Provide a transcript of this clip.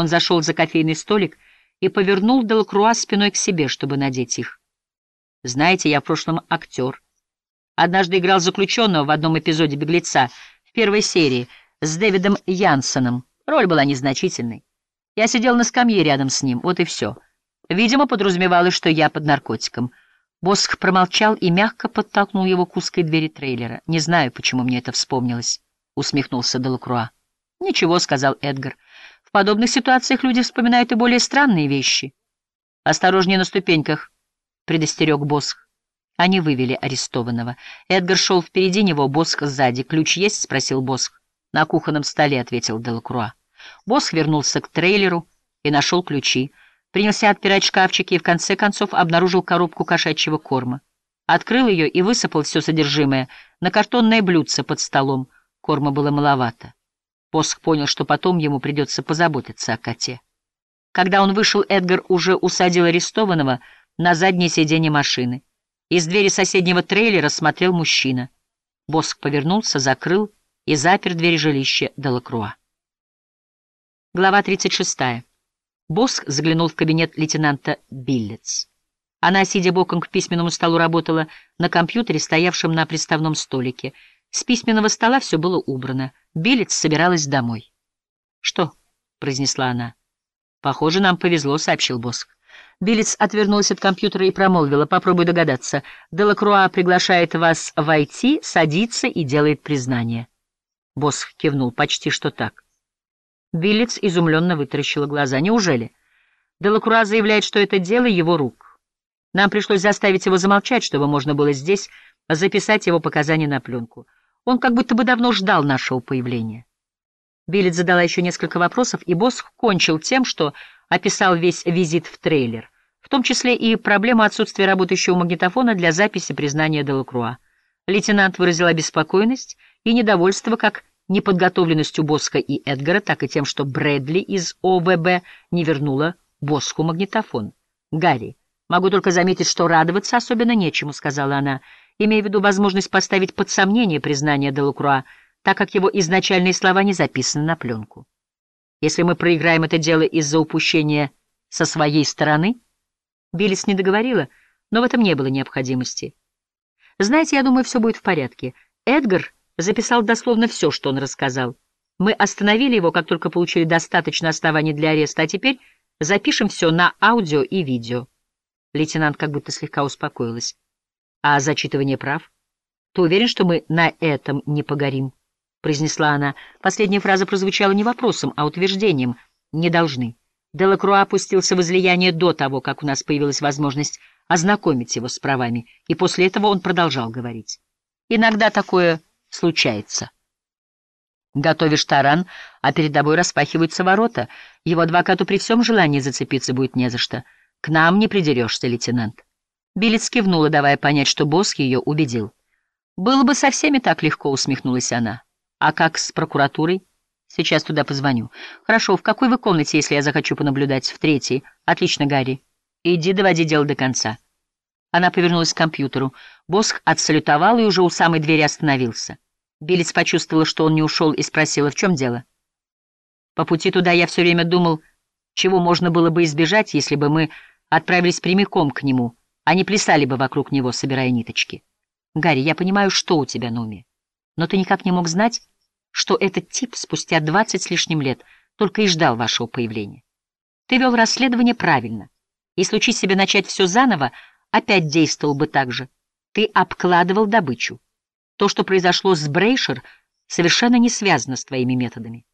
Он зашел за кофейный столик и повернул Делакруа спиной к себе, чтобы надеть их. Знаете, я в прошлом актер. Однажды играл заключенного в одном эпизоде «Беглеца» в первой серии с Дэвидом Янсоном. Роль была незначительной. Я сидел на скамье рядом с ним, вот и все. Видимо, подразумевалось, что я под наркотиком. Босх промолчал и мягко подтолкнул его к узкой двери трейлера. «Не знаю, почему мне это вспомнилось», — усмехнулся Делакруа. «Ничего», — сказал Эдгар. «В подобных ситуациях люди вспоминают и более странные вещи». «Осторожнее на ступеньках», — предостерег Босх. Они вывели арестованного. Эдгар шел впереди него, Босх сзади. «Ключ есть?» — спросил Босх. «На кухонном столе», — ответил Делакруа. Босх вернулся к трейлеру и нашел ключи. Принялся отпирать шкафчики и в конце концов обнаружил коробку кошачьего корма. Открыл ее и высыпал все содержимое на картонное блюдце под столом. Корма было маловато. Босх понял, что потом ему придется позаботиться о коте. Когда он вышел, Эдгар уже усадил арестованного на заднее сиденье машины. Из двери соседнего трейлера смотрел мужчина. Боск повернулся, закрыл и запер дверь жилища Делакруа. Глава 36. Боск заглянул в кабинет лейтенанта Биллетс. Она, сидя боком к письменному столу, работала на компьютере, стоявшем на приставном столике. С письменного стола все было убрано. Биллетс собиралась домой. «Что?» — произнесла она. «Похоже, нам повезло», — сообщил Боск. Билец отвернулась от компьютера и промолвила, попробуй догадаться. Делакруа приглашает вас войти, садится и делает признание. Босс кивнул, почти что так. Билец изумленно вытаращила глаза. Неужели? Делакруа заявляет, что это дело его рук. Нам пришлось заставить его замолчать, чтобы можно было здесь записать его показания на пленку. Он как будто бы давно ждал нашего появления. Билец задала еще несколько вопросов, и босс кончил тем, что описал весь визит в трейлер, в том числе и проблему отсутствия работающего магнитофона для записи признания Делакруа. Лейтенант выразил обеспокоенность и недовольство как неподготовленностью Боска и Эдгара, так и тем, что Брэдли из ОВБ не вернула Боску магнитофон. «Гарри, могу только заметить, что радоваться особенно нечему», — сказала она, имея в виду возможность поставить под сомнение признание Делакруа, так как его изначальные слова не записаны на пленку. Если мы проиграем это дело из-за упущения со своей стороны? Биллис не договорила, но в этом не было необходимости. Знаете, я думаю, все будет в порядке. Эдгар записал дословно все, что он рассказал. Мы остановили его, как только получили достаточно оснований для ареста, а теперь запишем все на аудио и видео. Лейтенант как будто слегка успокоилась. А зачитывание прав? Ты уверен, что мы на этом не погорим? — произнесла она. Последняя фраза прозвучала не вопросом, а утверждением. «Не должны». Делакруа опустился в излияние до того, как у нас появилась возможность ознакомить его с правами, и после этого он продолжал говорить. «Иногда такое случается». Готовишь таран, а перед тобой распахиваются ворота. Его адвокату при всем желании зацепиться будет не за что. К нам не придерешься, лейтенант. Билец кивнула, давая понять, что босс ее убедил. «Было бы со всеми так легко», — усмехнулась она. А как с прокуратурой? Сейчас туда позвоню. Хорошо, в какой вы комнате, если я захочу понаблюдать? В третьей. Отлично, Гарри. Иди доводи дело до конца. Она повернулась к компьютеру. Босх отсалютовал и уже у самой двери остановился. Билец почувствовала, что он не ушел, и спросила, в чем дело? По пути туда я все время думал, чего можно было бы избежать, если бы мы отправились прямиком к нему, не плясали бы вокруг него, собирая ниточки. Гарри, я понимаю, что у тебя на уме. Но ты никак не мог знать, что этот тип спустя двадцать с лишним лет только и ждал вашего появления. Ты вел расследование правильно. И случись себе начать все заново, опять действовал бы так же. Ты обкладывал добычу. То, что произошло с Брейшер, совершенно не связано с твоими методами.